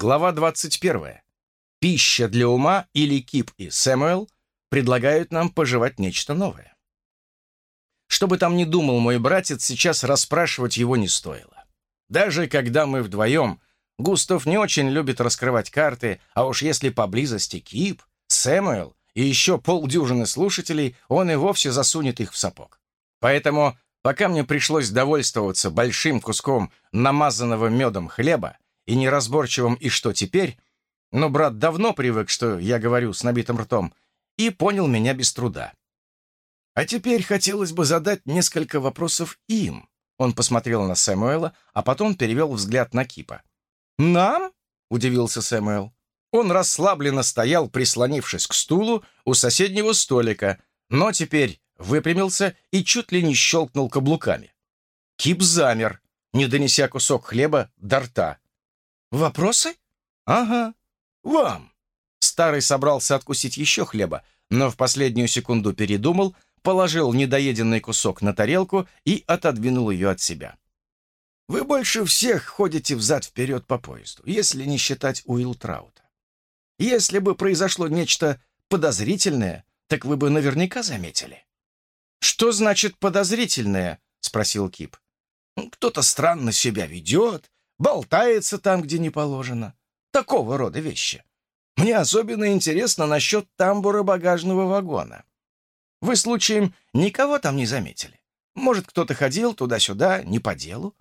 Глава 21. Пища для ума или Кип и Сэмюэл предлагают нам пожевать нечто новое. Что бы там ни думал мой братец, сейчас расспрашивать его не стоило. Даже когда мы вдвоем, Густав не очень любит раскрывать карты, а уж если поблизости Кип, Сэмюэл и еще полдюжины слушателей, он и вовсе засунет их в сапог. Поэтому, пока мне пришлось довольствоваться большим куском намазанного медом хлеба и неразборчивым «и что теперь?», но брат давно привык, что я говорю с набитым ртом, и понял меня без труда. А теперь хотелось бы задать несколько вопросов им. Он посмотрел на Сэмуэла, а потом перевел взгляд на Кипа. «Нам?» — удивился Сэмуэл. Он расслабленно стоял, прислонившись к стулу у соседнего столика, но теперь выпрямился и чуть ли не щелкнул каблуками. Кип замер, не донеся кусок хлеба до рта. «Вопросы?» «Ага. Вам». Старый собрался откусить еще хлеба, но в последнюю секунду передумал, положил недоеденный кусок на тарелку и отодвинул ее от себя. «Вы больше всех ходите взад-вперед по поезду, если не считать Уилл Траута. Если бы произошло нечто подозрительное, так вы бы наверняка заметили». «Что значит подозрительное?» — спросил Кип. «Кто-то странно себя ведет, болтается там, где не положено. Такого рода вещи. Мне особенно интересно насчет тамбура багажного вагона. Вы, случаем, никого там не заметили? Может, кто-то ходил туда-сюда, не по делу?»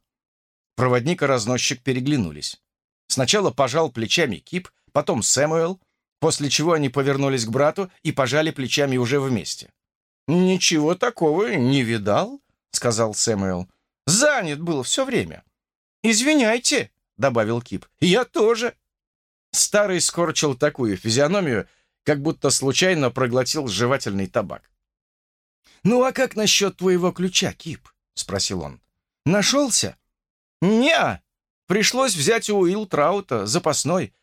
Проводник и разносчик переглянулись. Сначала пожал плечами Кип, потом Сэмуэл, после чего они повернулись к брату и пожали плечами уже вместе. «Ничего такого не видал», — сказал Сэмуэл. «Занят был все время». «Извиняйте», — добавил Кип. «Я тоже». Старый скорчил такую физиономию, как будто случайно проглотил жевательный табак. «Ну а как насчет твоего ключа, Кип?» — спросил он. «Нашелся?» «Не, пришлось взять у Уилл Траута, запасной.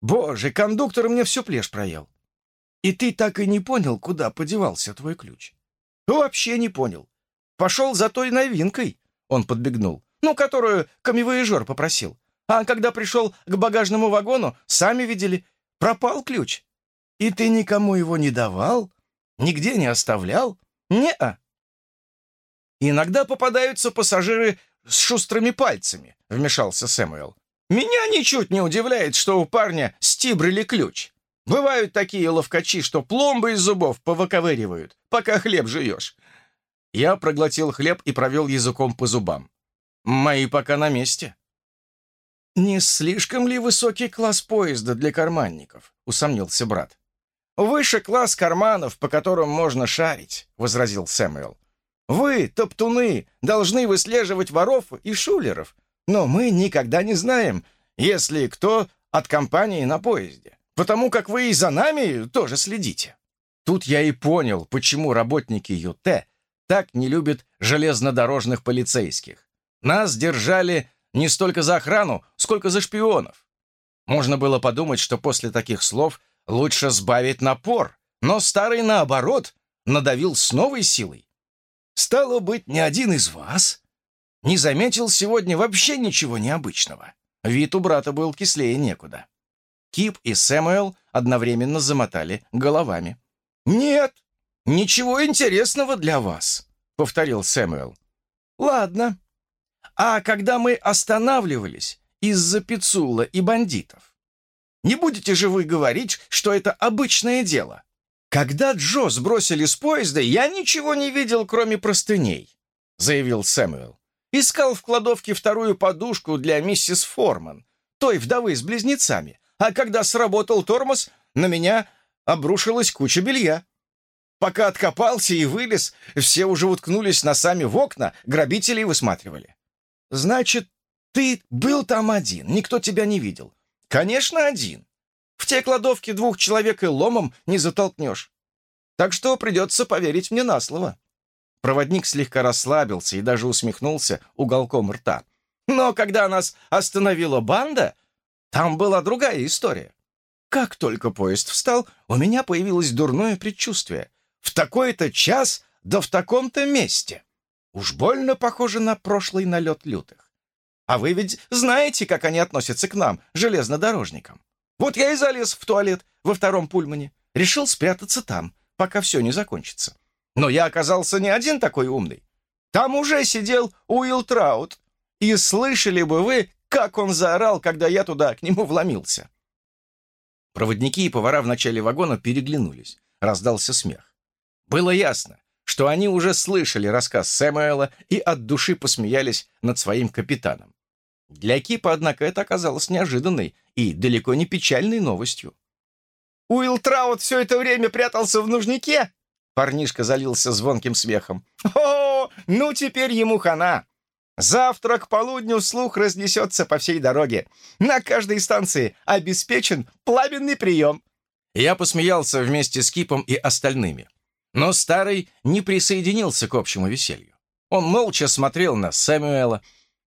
Боже, кондуктор мне всю плешь проел. И ты так и не понял, куда подевался твой ключ?» «Вообще не понял. Пошел за той новинкой», — он подбегнул, «ну, которую камевояжер попросил. А когда пришел к багажному вагону, сами видели, пропал ключ. И ты никому его не давал? Нигде не оставлял? Не-а. Иногда попадаются пассажиры с шустрыми пальцами, вмешался Сэмюэл. Меня ничуть не удивляет, что у парня стибрили ключ. Бывают такие ловкачи, что пломбы из зубов повыковыривают, пока хлеб жуешь. Я проглотил хлеб и провел языком по зубам. Мои пока на месте. «Не слишком ли высокий класс поезда для карманников?» — усомнился брат. «Выше класс карманов, по которым можно шарить», — возразил Сэмюэл. «Вы, топтуны, должны выслеживать воров и шулеров, но мы никогда не знаем, если кто от компании на поезде, потому как вы и за нами тоже следите». Тут я и понял, почему работники ЮТ так не любят железнодорожных полицейских. Нас держали не столько за охрану, сколько за шпионов. Можно было подумать, что после таких слов лучше сбавить напор, но старый, наоборот, надавил с новой силой. «Стало быть, ни один из вас не заметил сегодня вообще ничего необычного». Вид у брата был кислее некуда. Кип и Сэмюэл одновременно замотали головами. «Нет, ничего интересного для вас», — повторил Сэмюэл. «Ладно, а когда мы останавливались из-за Пицула и бандитов. Не будете же вы говорить, что это обычное дело? Когда Джо сбросили с поезда, я ничего не видел, кроме простыней, заявил Сэмюэл. Искал в кладовке вторую подушку для миссис Форман, той вдовы с близнецами, а когда сработал тормоз, на меня обрушилась куча белья. Пока откопался и вылез, все уже уткнулись носами в окна, грабителей высматривали. «Значит, ты был там один, никто тебя не видел?» «Конечно, один. В те кладовки двух человек и ломом не затолкнешь. Так что придется поверить мне на слово». Проводник слегка расслабился и даже усмехнулся уголком рта. «Но когда нас остановила банда, там была другая история. Как только поезд встал, у меня появилось дурное предчувствие. В такой-то час, да в таком-то месте. Уж больно похоже на прошлый налет лютых. А вы ведь знаете, как они относятся к нам, железнодорожникам. Вот я и залез в туалет во втором пульмане. Решил спрятаться там, пока все не закончится. Но я оказался не один такой умный. Там уже сидел Уилл Траут. И слышали бы вы, как он заорал, когда я туда к нему вломился. Проводники и повара в начале вагона переглянулись. Раздался смех. Было ясно, что они уже слышали рассказ Сэмуэла и от души посмеялись над своим капитаном. Для Кипа, однако, это оказалось неожиданной и далеко не печальной новостью. «Уилл Траут все это время прятался в нужнике?» Парнишка залился звонким смехом. «О, ну теперь ему хана! Завтра к полудню слух разнесется по всей дороге. На каждой станции обеспечен пламенный прием». Я посмеялся вместе с Кипом и остальными. Но старый не присоединился к общему веселью. Он молча смотрел на Сэмюэла,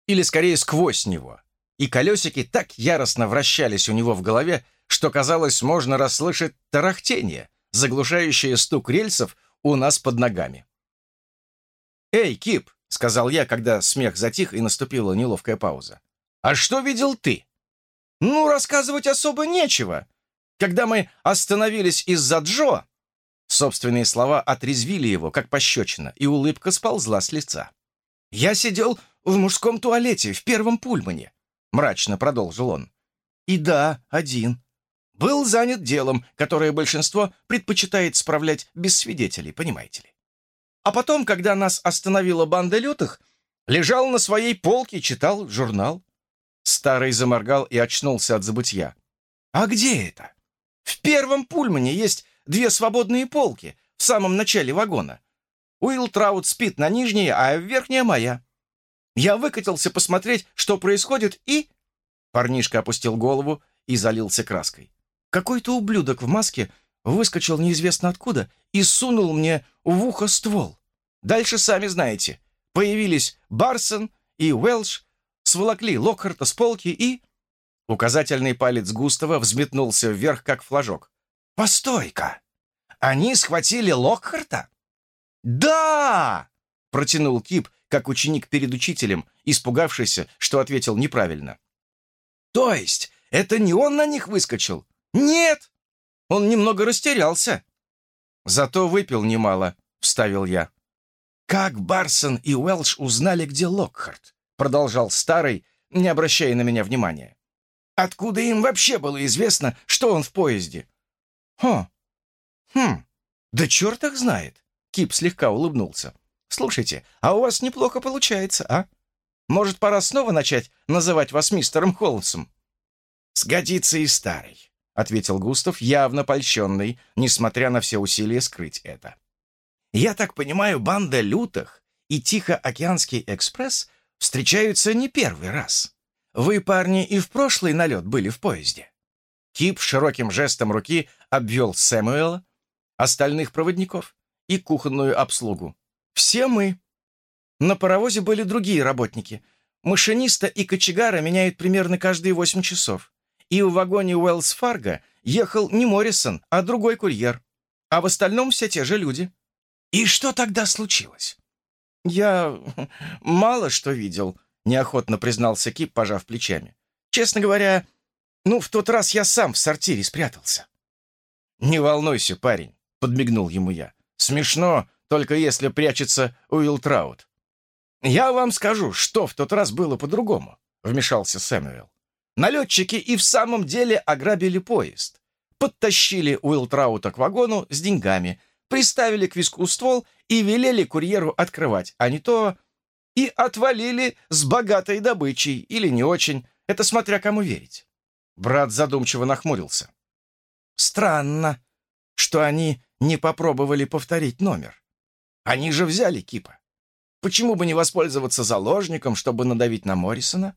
или скорее сквозь него, и колесики так яростно вращались у него в голове, что, казалось, можно расслышать тарахтение, заглушающее стук рельсов у нас под ногами. «Эй, Кип!» — сказал я, когда смех затих и наступила неловкая пауза. «А что видел ты?» «Ну, рассказывать особо нечего. Когда мы остановились из-за Джо...» Собственные слова отрезвили его, как пощечина, и улыбка сползла с лица. «Я сидел в мужском туалете в первом пульмане», — мрачно продолжил он. «И да, один. Был занят делом, которое большинство предпочитает справлять без свидетелей, понимаете ли. А потом, когда нас остановила банда лютых, лежал на своей полке, читал журнал. Старый заморгал и очнулся от забытья. «А где это?» «В первом пульмане есть две свободные полки в самом начале вагона. Уилл Траут спит на нижней, а верхняя моя. Я выкатился посмотреть, что происходит, и...» Парнишка опустил голову и залился краской. Какой-то ублюдок в маске выскочил неизвестно откуда и сунул мне в ухо ствол. Дальше сами знаете. Появились Барсон и Уэлш, сволокли Локхарта с полки и... Указательный палец Густава взметнулся вверх, как флажок. «Постой-ка! Они схватили Локхарта?» «Да!» — протянул Кип, как ученик перед учителем, испугавшийся, что ответил неправильно. «То есть это не он на них выскочил?» «Нет!» Он немного растерялся. «Зато выпил немало», — вставил я. «Как Барсон и Уэлш узнали, где Локхарт?» — продолжал старый, не обращая на меня внимания. «Откуда им вообще было известно, что он в поезде?» «Хо! Хм, да черт их знает!» Кип слегка улыбнулся. «Слушайте, а у вас неплохо получается, а? Может, пора снова начать называть вас мистером Холмсом?» «Сгодится и старый», — ответил Густав, явно польщенный, несмотря на все усилия скрыть это. Я так понимаю, банда лютых и Тихоокеанский экспресс встречаются не первый раз. Вы, парни, и в прошлый налет были в поезде. Кип широким жестом руки обвел Сэмуэла, остальных проводников и кухонную обслугу. Все мы. На паровозе были другие работники. Машиниста и кочегара меняют примерно каждые восемь часов. И в вагоне Уэллс Фарго ехал не Моррисон, а другой курьер. А в остальном все те же люди. «И что тогда случилось?» «Я мало что видел», — неохотно признался Кип, пожав плечами. «Честно говоря, ну, в тот раз я сам в сортире спрятался». «Не волнуйся, парень», — подмигнул ему я. «Смешно, только если прячется Уилл Траут». «Я вам скажу, что в тот раз было по-другому», — вмешался Сэмюэл. «Налетчики и в самом деле ограбили поезд, подтащили Уилл Траута к вагону с деньгами, приставили к виску ствол и велели курьеру открывать, а не то и отвалили с богатой добычей или не очень, это смотря кому верить. Брат задумчиво нахмурился. Странно, что они не попробовали повторить номер. Они же взяли Кипа. Почему бы не воспользоваться заложником, чтобы надавить на Моррисона?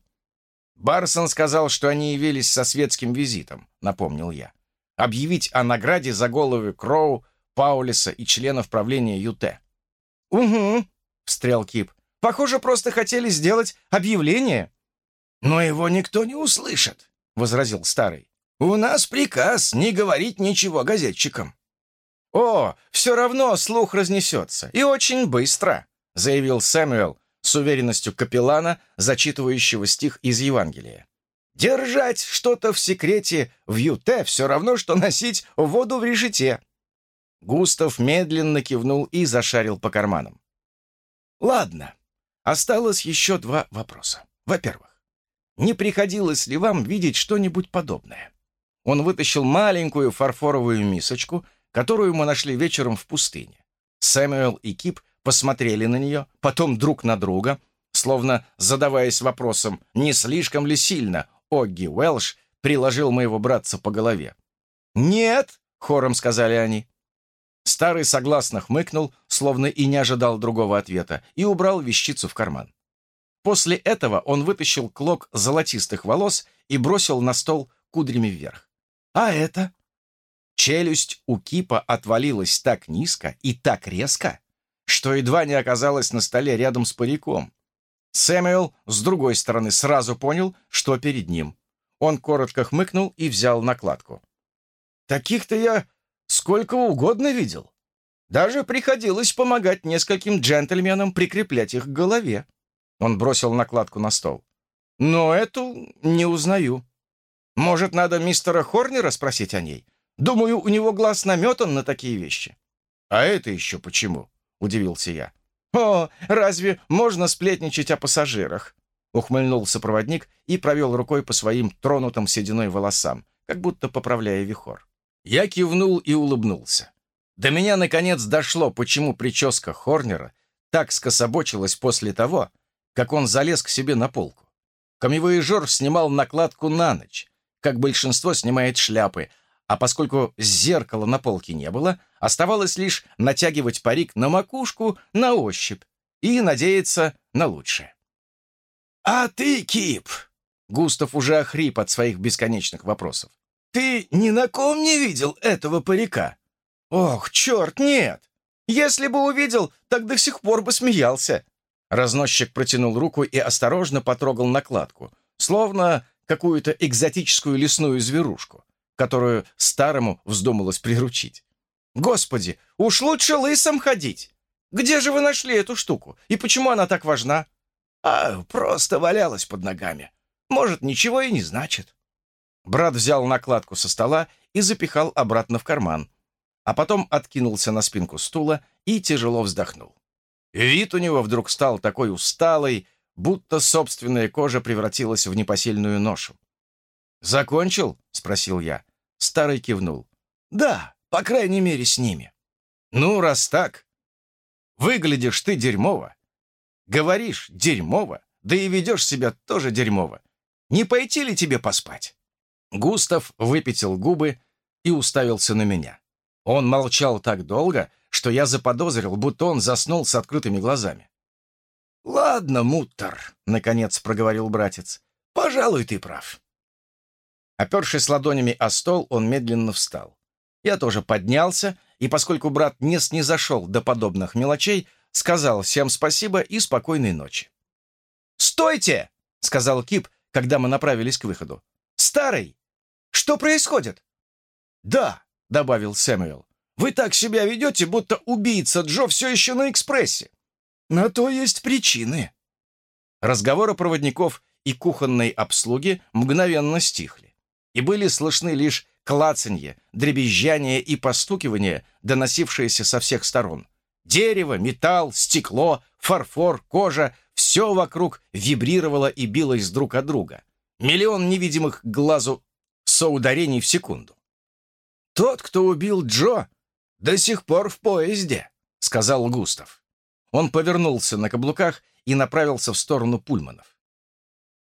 Барсон сказал, что они явились со светским визитом, напомнил я. Объявить о награде за головы Кроу Паулиса и членов правления ЮТ. «Угу», — встрял Кип. «Похоже, просто хотели сделать объявление». «Но его никто не услышит», — возразил старый. «У нас приказ не говорить ничего газетчикам». «О, все равно слух разнесется, и очень быстро», — заявил Сэмюэл, с уверенностью капеллана, зачитывающего стих из Евангелия. «Держать что-то в секрете в юте все равно, что носить воду в решете». Густав медленно кивнул и зашарил по карманам. «Ладно, осталось еще два вопроса. Во-первых, не приходилось ли вам видеть что-нибудь подобное?» Он вытащил маленькую фарфоровую мисочку, которую мы нашли вечером в пустыне. Сэмюэл и Кип посмотрели на нее, потом друг на друга, словно задаваясь вопросом, не слишком ли сильно Огги Уэлш приложил моего братца по голове. «Нет!» — хором сказали они. Старый согласно хмыкнул, словно и не ожидал другого ответа, и убрал вещицу в карман. После этого он вытащил клок золотистых волос и бросил на стол кудрями вверх. «А это?» Челюсть у Кипа отвалилась так низко и так резко, что едва не оказалась на столе рядом с париком. Сэмюэл, с другой стороны, сразу понял, что перед ним. Он коротко хмыкнул и взял накладку. «Таких-то я сколько угодно видел. Даже приходилось помогать нескольким джентльменам прикреплять их к голове». Он бросил накладку на стол. «Но эту не узнаю. Может, надо мистера Хорнера спросить о ней? Думаю, у него глаз наметан на такие вещи». «А это еще почему?» — удивился я. «О, разве можно сплетничать о пассажирах?» Ухмыльнулся проводник и провел рукой по своим тронутым сединой волосам, как будто поправляя вихор. Я кивнул и улыбнулся. До меня, наконец, дошло, почему прическа Хорнера так скособочилась после того, как он залез к себе на полку. Камевоежор снимал накладку на ночь, как большинство снимает шляпы, а поскольку зеркала на полке не было, оставалось лишь натягивать парик на макушку на ощупь и надеяться на лучшее. «А ты, Кип!» Густав уже охрип от своих бесконечных вопросов. «Ты ни на ком не видел этого парика?» «Ох, черт, нет! Если бы увидел, так до сих пор бы смеялся!» Разносчик протянул руку и осторожно потрогал накладку, словно какую-то экзотическую лесную зверушку которую старому вздумалось приручить. «Господи, уж лучше лысом ходить! Где же вы нашли эту штуку? И почему она так важна?» «А, просто валялась под ногами. Может, ничего и не значит». Брат взял накладку со стола и запихал обратно в карман, а потом откинулся на спинку стула и тяжело вздохнул. Вид у него вдруг стал такой усталый, будто собственная кожа превратилась в непосильную ношу. «Закончил?» — спросил я. Старый кивнул. «Да, по крайней мере, с ними». «Ну, раз так, выглядишь ты дерьмово, говоришь дерьмово, да и ведешь себя тоже дерьмово. Не пойти ли тебе поспать?» Густав выпятил губы и уставился на меня. Он молчал так долго, что я заподозрил, будто он заснул с открытыми глазами. «Ладно, Муттер», — наконец проговорил братец, — «пожалуй, ты прав. Опершись ладонями о стол, он медленно встал. Я тоже поднялся, и поскольку брат не снизошел до подобных мелочей, сказал всем спасибо и спокойной ночи. «Стойте!» — сказал Кип, когда мы направились к выходу. «Старый! Что происходит?» «Да», — добавил Сэмюэл, — «вы так себя ведете, будто убийца Джо все еще на экспрессе. На то есть причины». Разговоры проводников и кухонной обслуги мгновенно стихли и были слышны лишь клацанье, дребезжание и постукивание, доносившиеся со всех сторон. Дерево, металл, стекло, фарфор, кожа — все вокруг вибрировало и билось друг от друга. Миллион невидимых глазу соударений в секунду. «Тот, кто убил Джо, до сих пор в поезде», — сказал Густав. Он повернулся на каблуках и направился в сторону пульманов.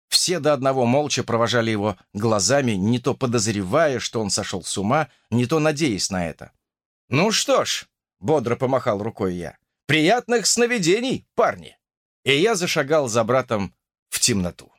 Все до одного молча провожали его глазами, не то подозревая, что он сошел с ума, не то надеясь на это. «Ну что ж», — бодро помахал рукой я, — «приятных сновидений, парни!» И я зашагал за братом в темноту.